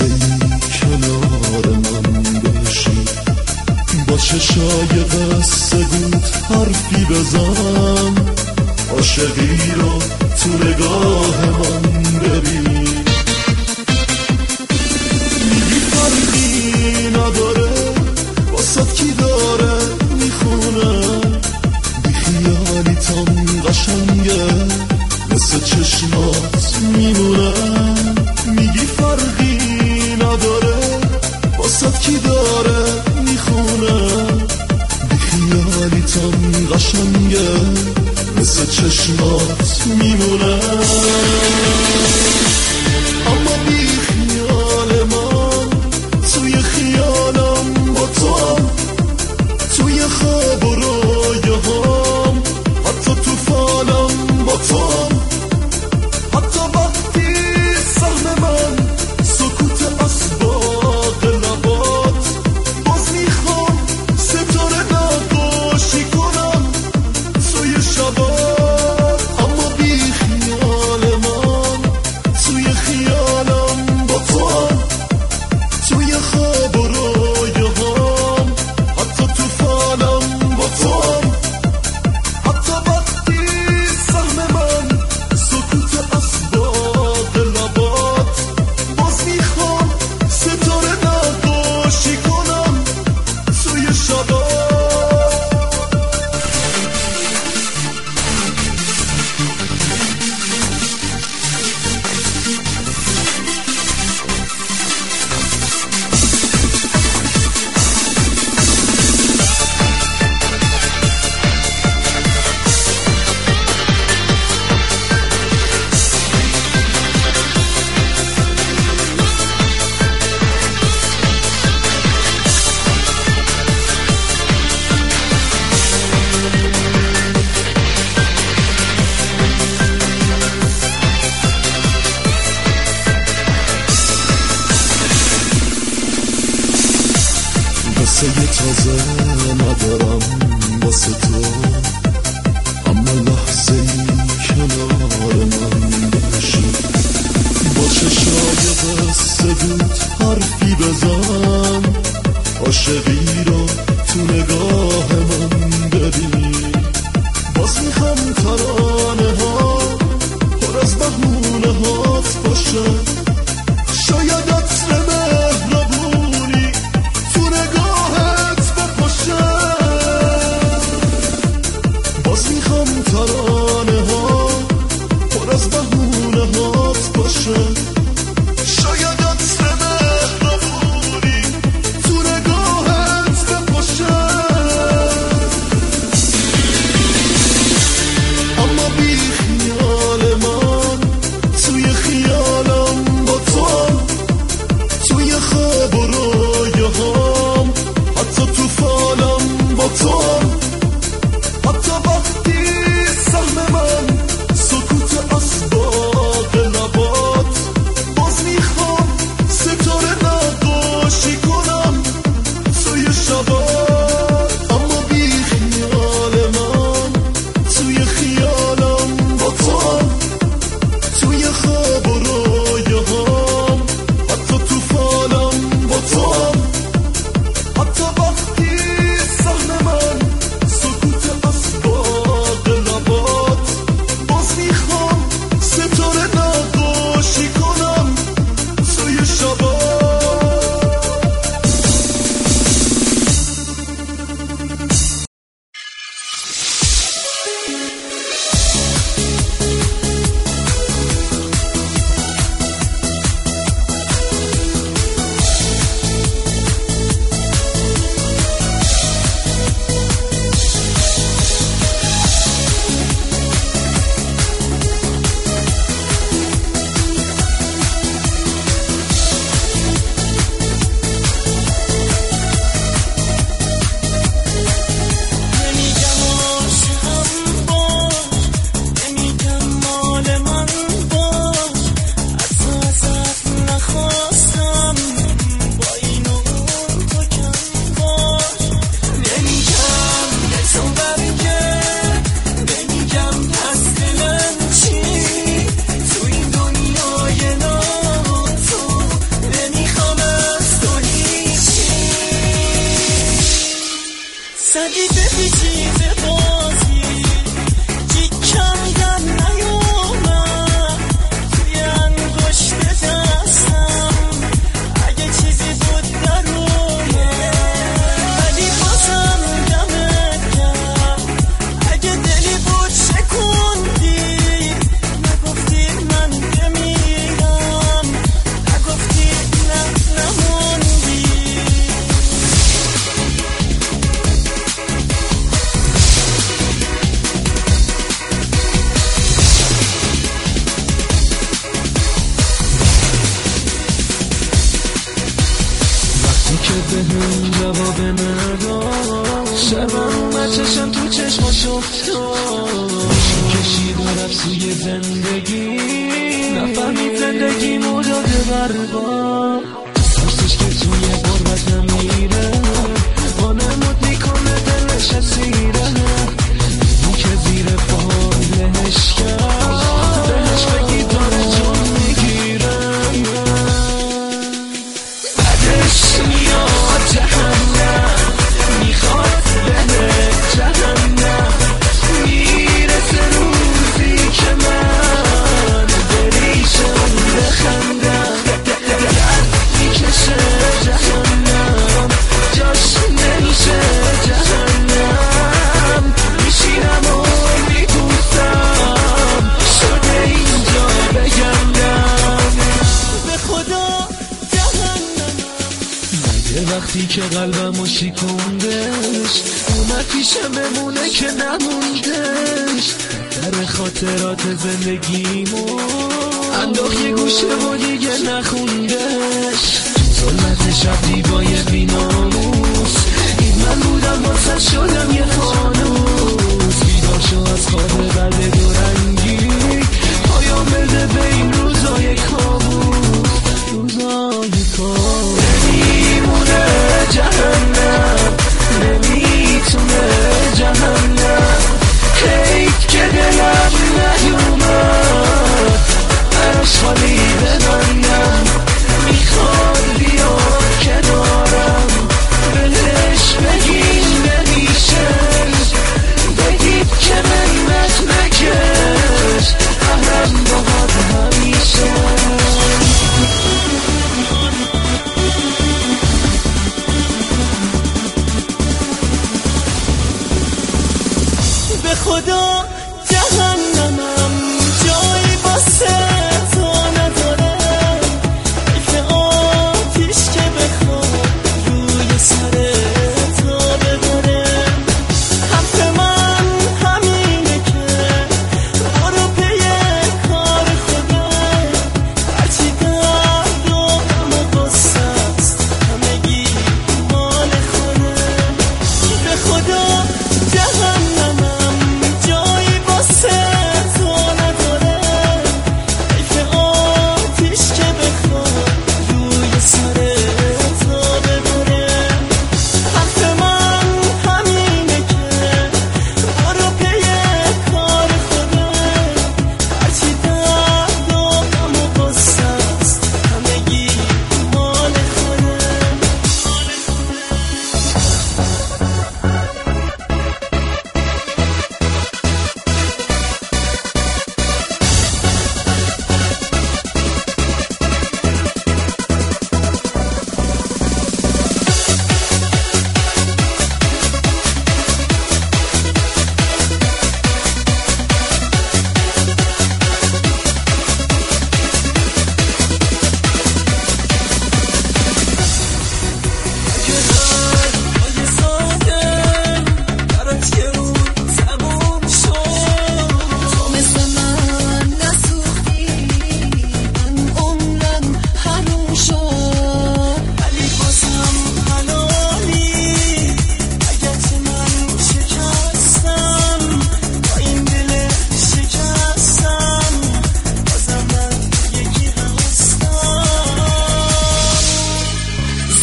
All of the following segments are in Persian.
لحظه کنار من باشی. با چشای قصه بود حرفی بزن. عاشقی رو تو نگاه من ببین. میگی فرقی نداره واسد کی داره می‌خونه؟ بیخیالی تام قشنگه مثل چشمان وسط کی داره می‌خونه؟ بیخیالی تم قشنگه مثل چشمات میمونه. افتاد کشید و رفت سوی زندگی. وقتی که قلبم رو شکوندش اومد پیشم بمونه که نموندش. در خاطرات زندگیمو و یه گوشه و دیگه نخوندش. ظلمت شب دیبای بیناموس. این من بودم واسه شدم یه فانوس. بیدار شو از خواب بله دورنگی پایام بده بین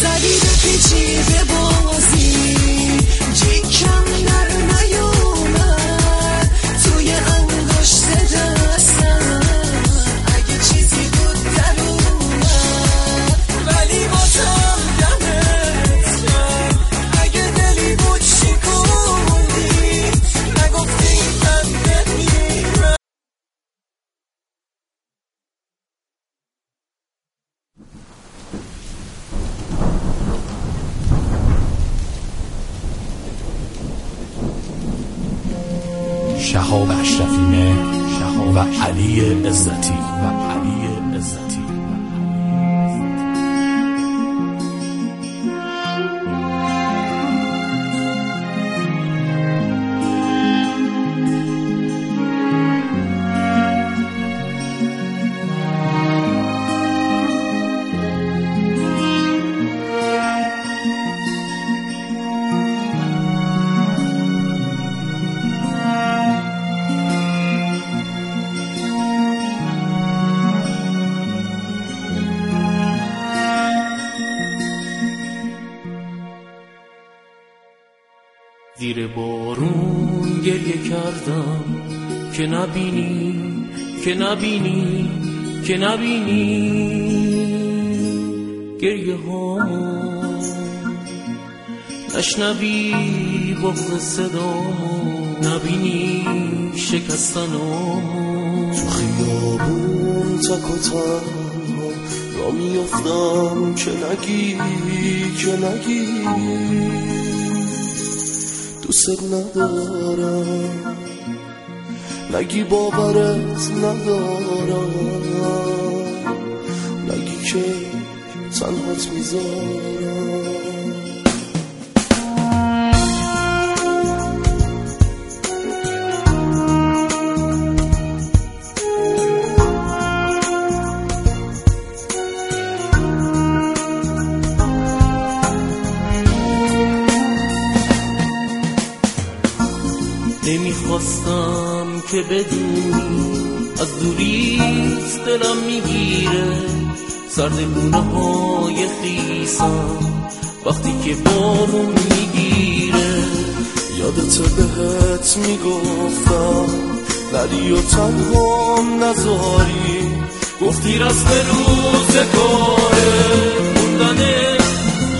زدی به پیچی به بازی؟ جیکم نه؟ شهاب اشرفی و علی عزتی. و بارون گریه کردم که نبینی که نبینی که نبینی. گریه ها نشنوی بغض صدا نبینی شکستنامو تو خیابون تک و تنها را میافتم که نگی که نگی. دوست ندارم. نگی باورت ندارم. نگی که تنهات می‌ذارم. که بدونی از دوریت دلم می‌گیره سردگونه های خیسم وقتی که بارون می‌گیره. یادت بهت می‌گفتم نری و تنها نزاری. گفتی رسم روزگاره موندن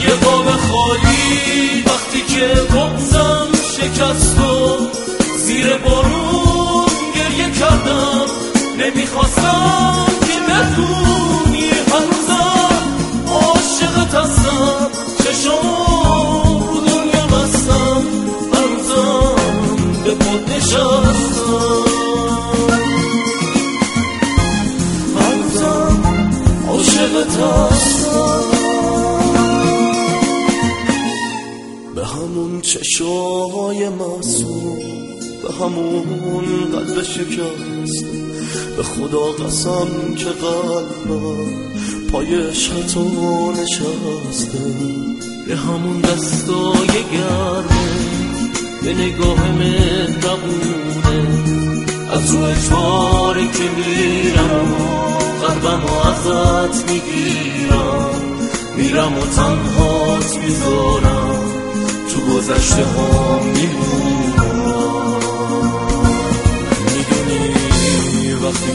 یه باب خالی. وقتی که بغزم شکست و زیر بارون گریه کردم نمی‌خواستم که بدونی هنوزم عاشقت هستم چشم رو دنیا بستم هنوزم به خود نشستم. هنوزم عاشقت هستم. به همون چشای معصوم به همون قلب شکست. به خدا قسم که قلبم پای عشق تو نشسته. به همون دستای گرمه به نگاه مهربونه. از رو اجباری که میرم قلبم و ازت می‌گیرم. میرم و تنهات می‌ذارم. تو گذشته ها می‌دونی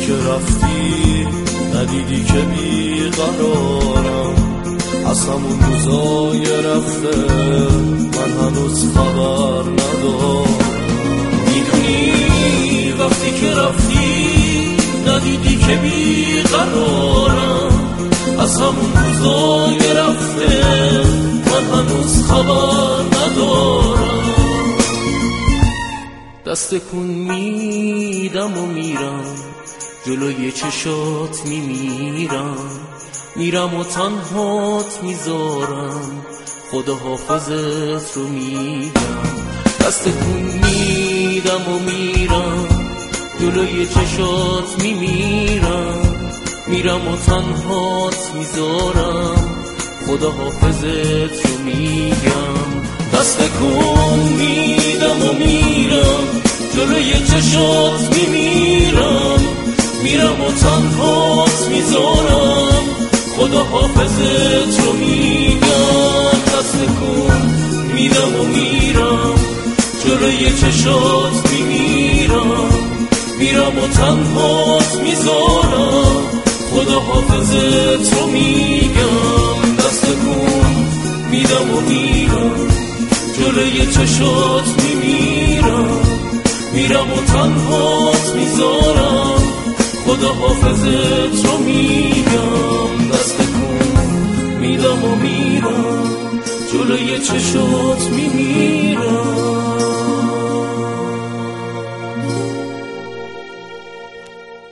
که رفتی ندیدی که بیقرارم. از همون روزای رفته من هنوز خبر ندارم. می‌دونی وقتی که رفتی ندیدی که بیقرارم. از همون روزای رفته من هنوز خبر ندارم. دست کن میدم و میرم. جلوی چشات میمیرم. میرم و تنهات می‌ذارم. خدا حافظت رو میگم دست میدم و میرم. جلوی چشات میمیرم. میرم و تنهات می‌ذارم. خدا حافظت رو میگم. دست کن میدم و میرم. جلوی چشات میمیرم. میرم و تنهات می‌ذارم. خدا حافظت رو میگم دست کن میدم و میرم. جلوی چشات میمیرم. میرم و تنهات می‌ذارم. خدا حافظت رو میگم دست کن میدم و میرم. جلوی چشات میمیرم. میرم و تنهات می‌ذارم. خدا حافظت رو میگم دست کن. میدم و میرم. جلوی چشات میمیرم